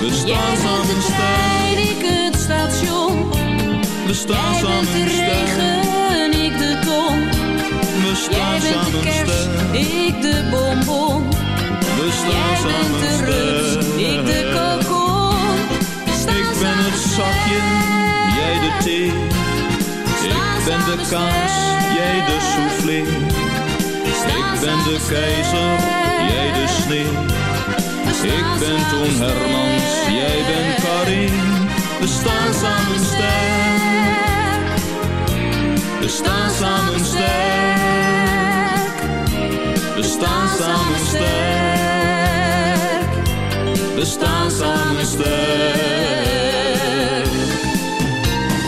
We staan samen stijl. ik het station. We staan Jij de regen, ik de ton. We staan Jij bent kerst, ik de bonbon. We staan Jij bent de rust, ik de kokon. Ik ben het zakje, jij de thee. Ik ben de kaas, jij de soufflé. Ik ben de keizer, jij de sneeuw. Ik ben Toen Herman Jij bent Karin, we staan samen sterk. We staan samen sterk. We staan samen sterk. We staan samen sterk.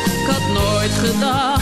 Ik had nooit gedacht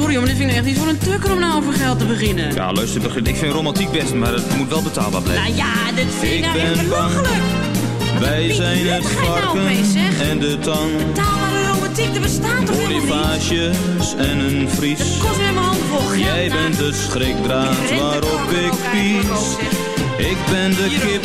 sorry, maar dit vind ik echt iets voor een tukker om nou over geld te beginnen. Ja, luister, ik vind romantiek best, maar het moet wel betaalbaar blijven. Nou ja, dit vind ik nou ben echt belachelijk. Wij zijn het nou varken en de tang. Betaalbare romantiek, er bestaat toch helemaal niet? en een vries. Dat kost me mijn handen vol Jij nou. bent de schrikdraad waarop ik pies. Ik ben de kip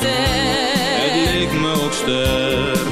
Het leek me ook sterk.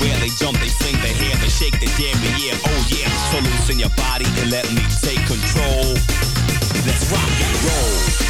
everywhere. They jump, they sing, they hair, they shake, they damn me, yeah, oh yeah. So loosen your body and let me take control. Let's rock and roll.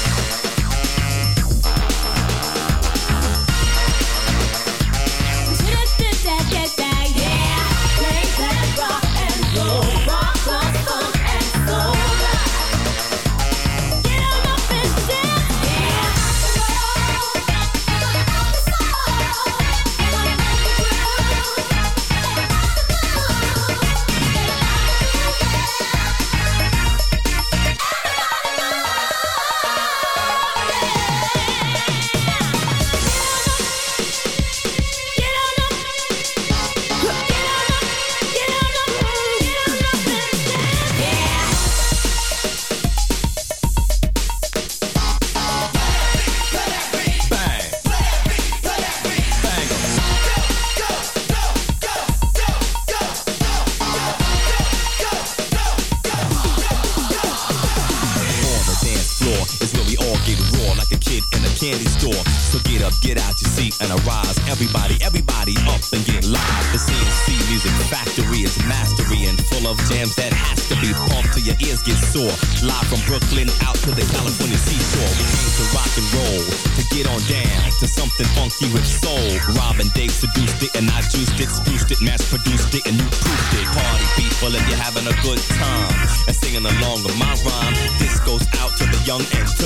and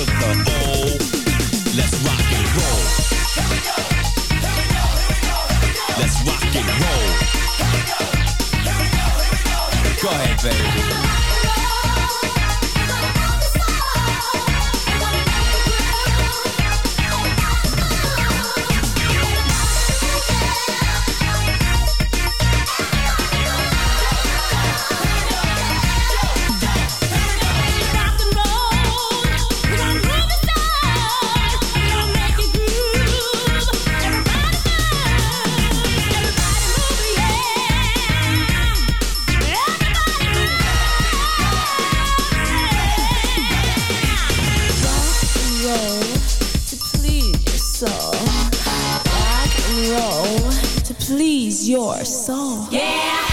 your soul. Yeah.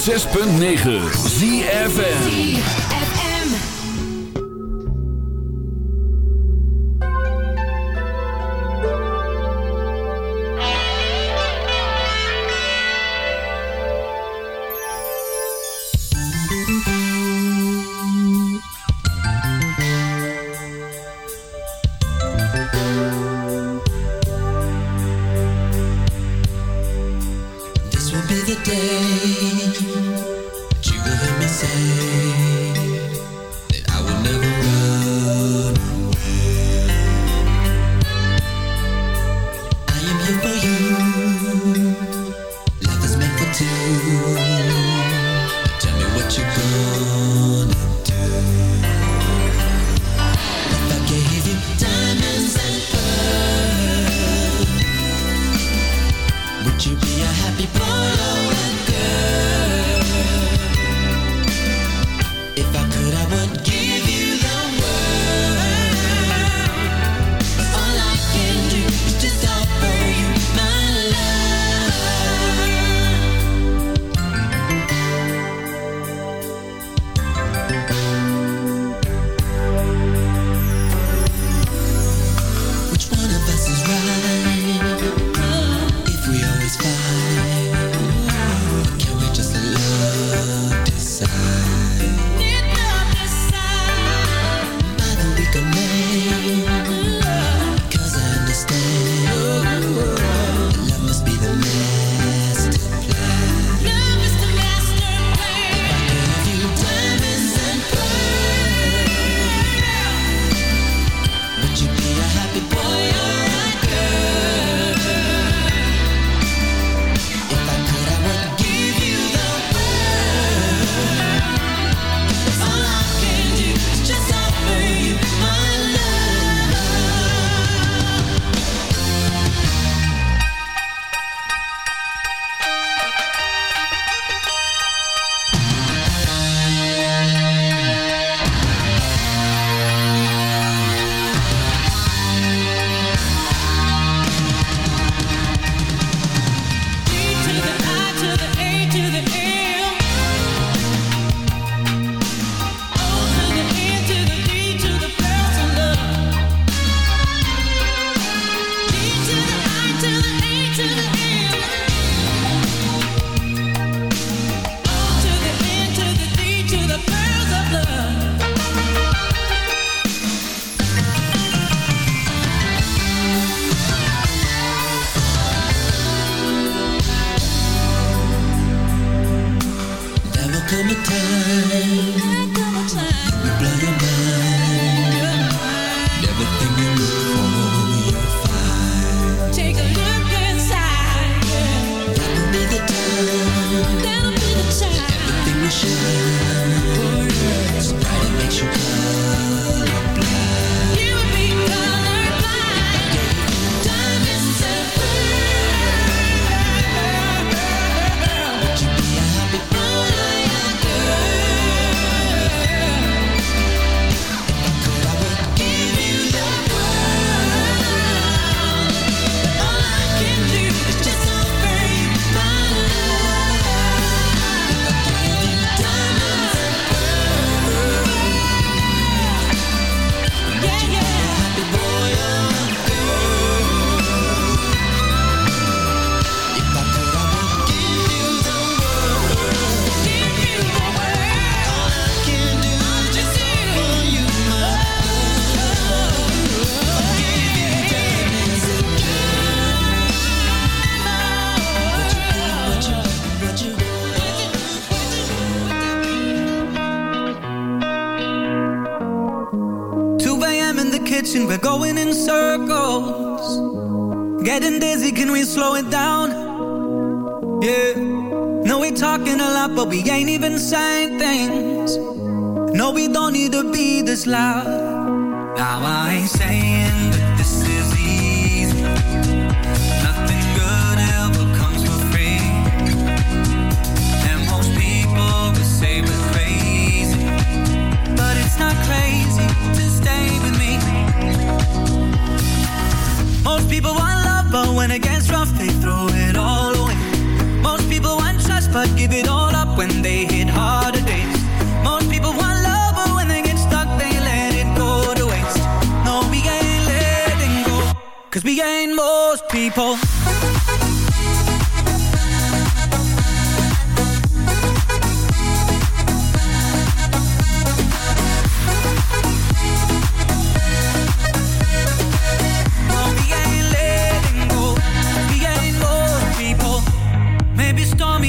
106.9 ZFN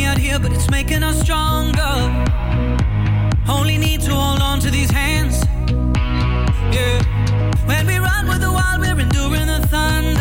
out here, but it's making us stronger. Only need to hold on to these hands. Yeah. When we run with the wild, we're enduring the thunder.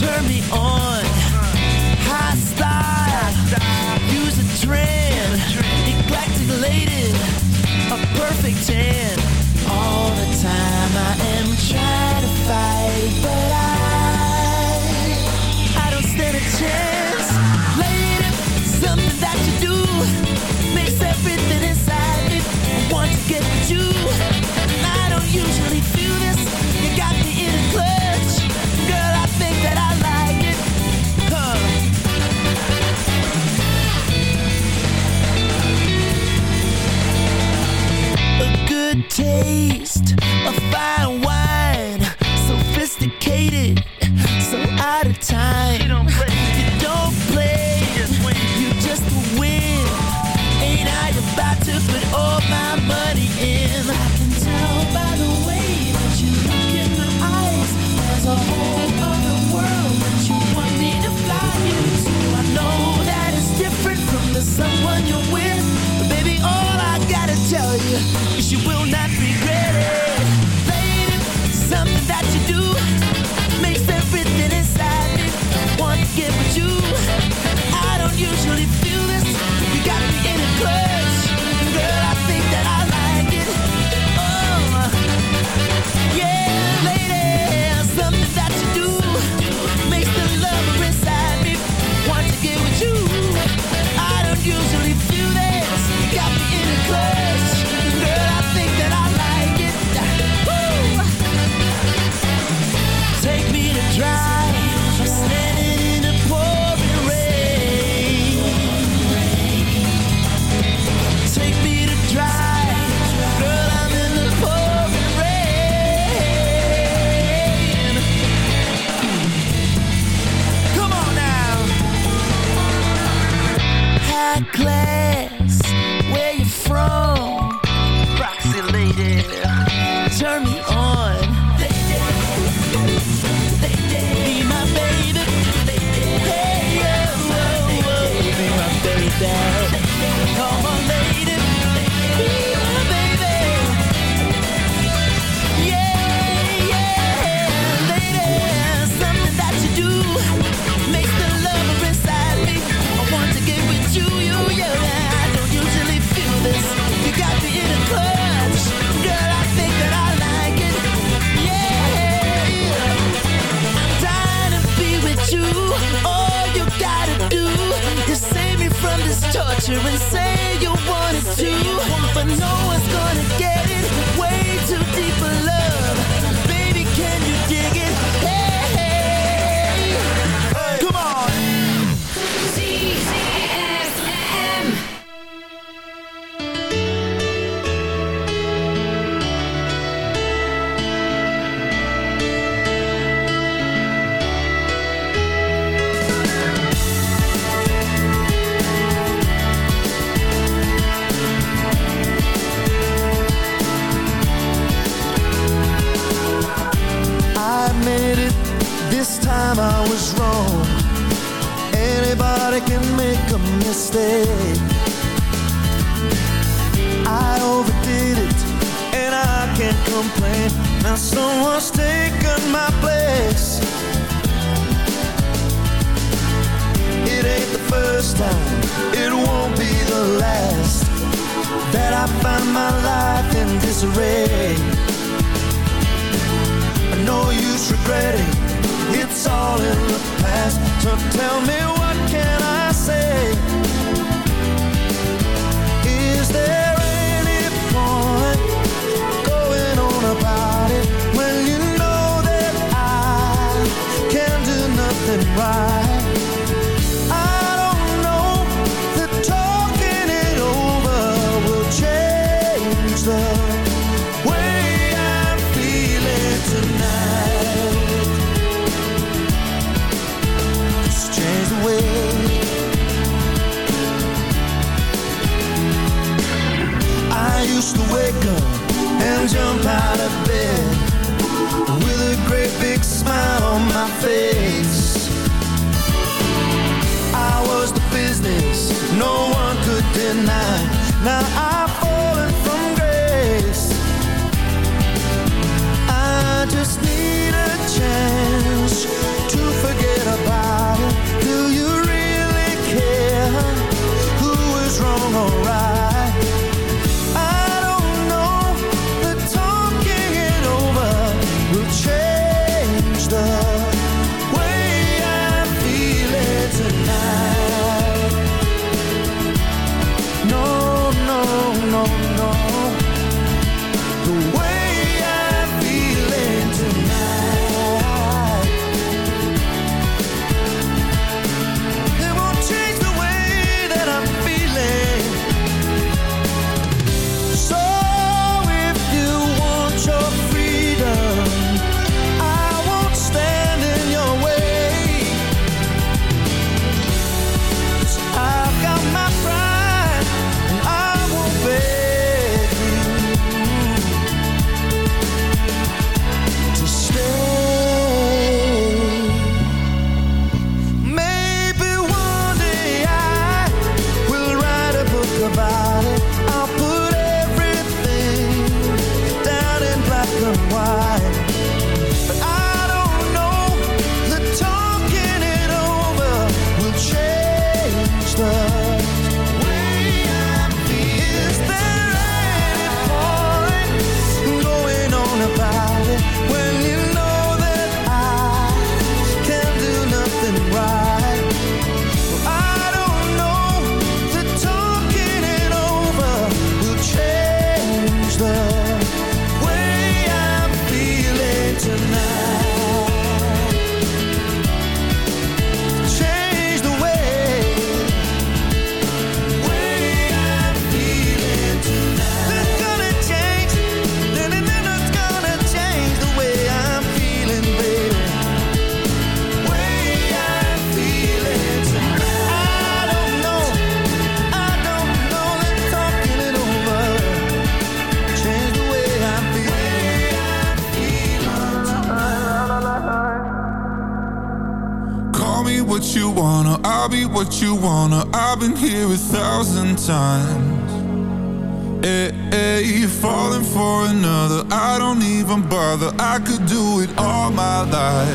turn me on taste of fine wine. you will not time, it won't be the last That I find my life in disarray No use regretting, it's all in the past So tell me what can I say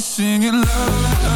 singing love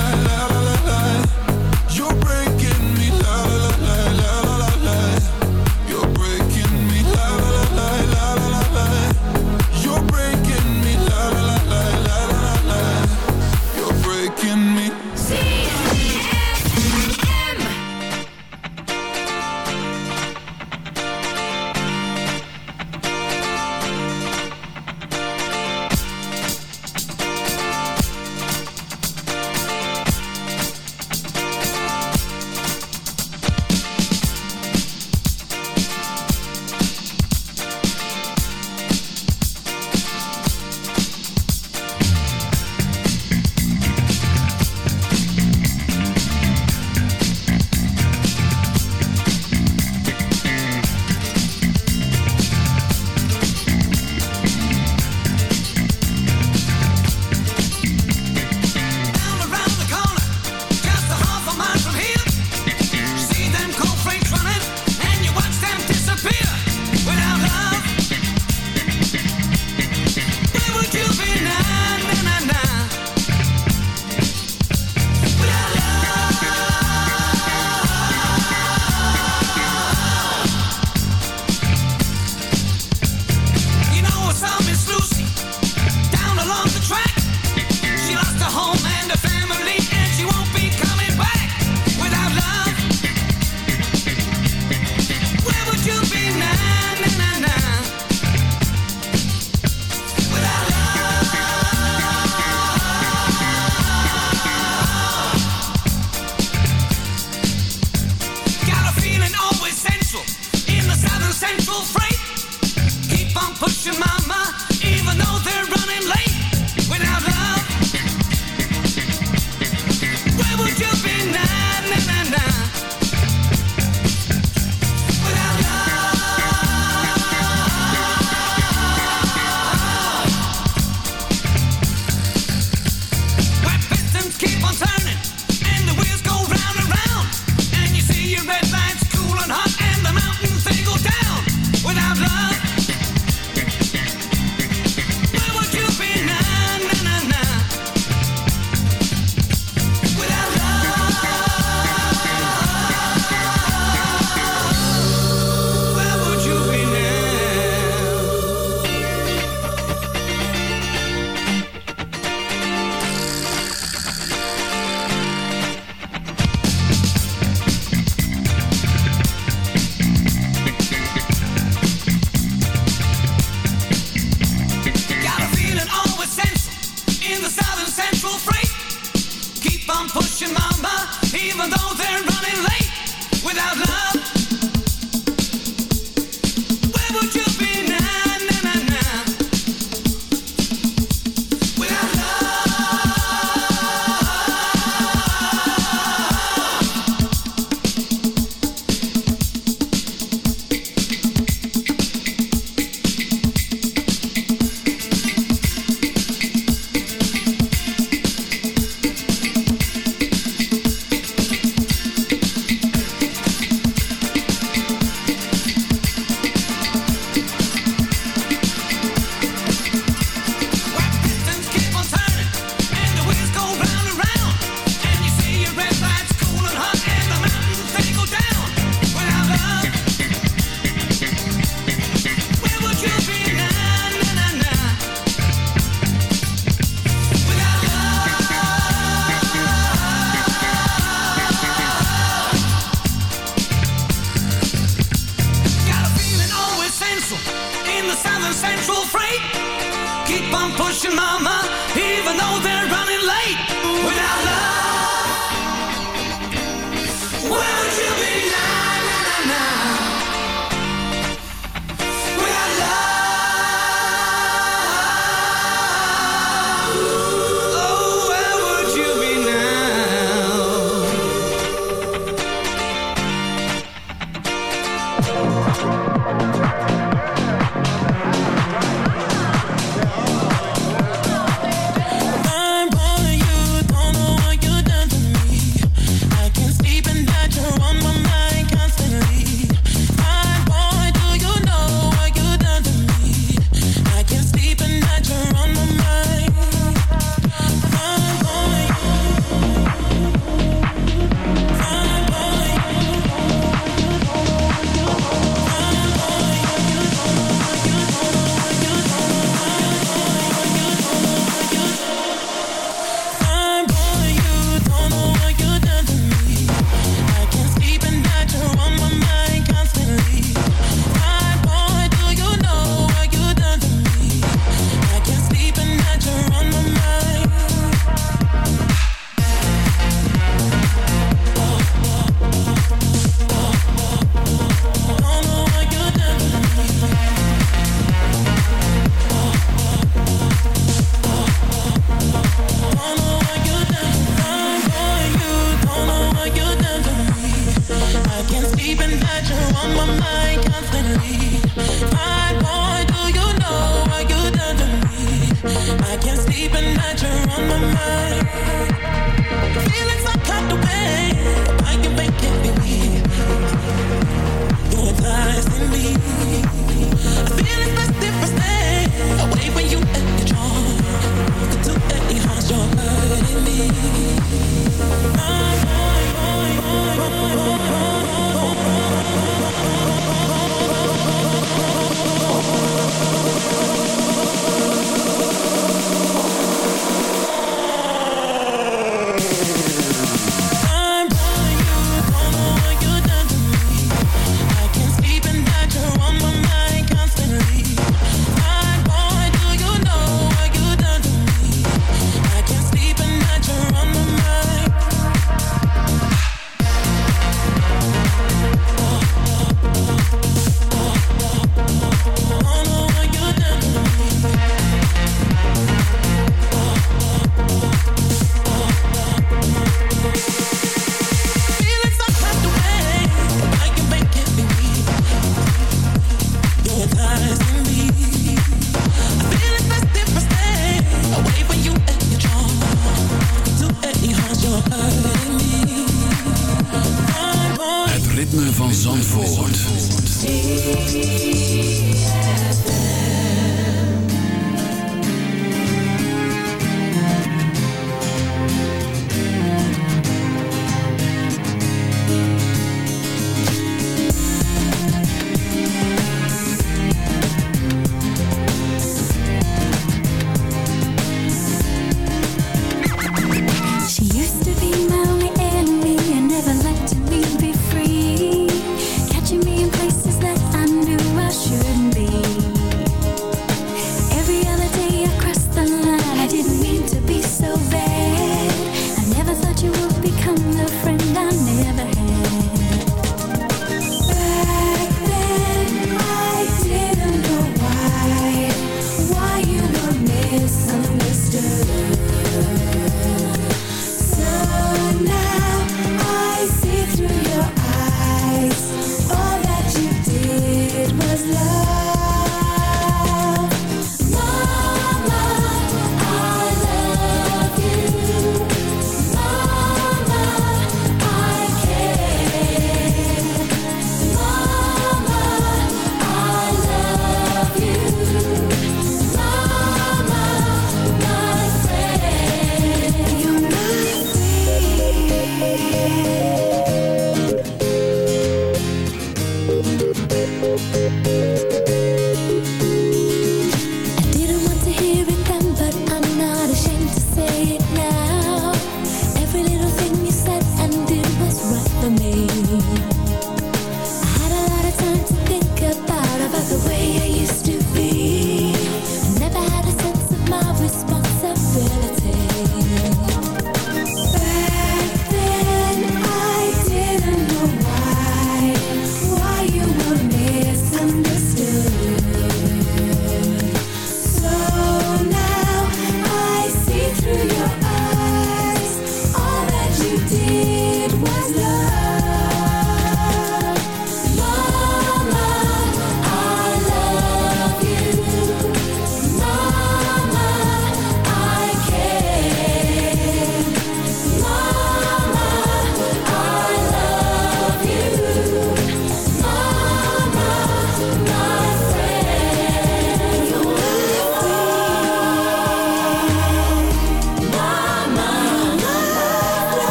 van Zandvoort.